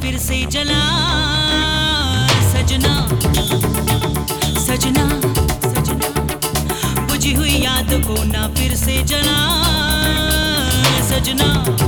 फिर से जला। सजना सजना सजना। बुझी हुई याद को ना फिर से जला। सजना।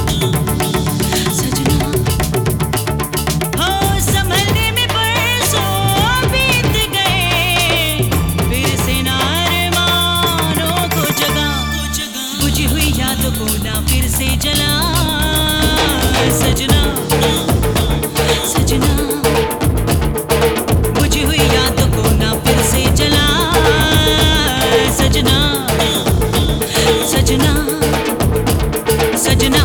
सपना फिर से जला। सजना सजना। बुझी हुई यादों को ना फिर से जला। सजना सजना सजना।